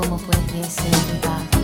como fue que se.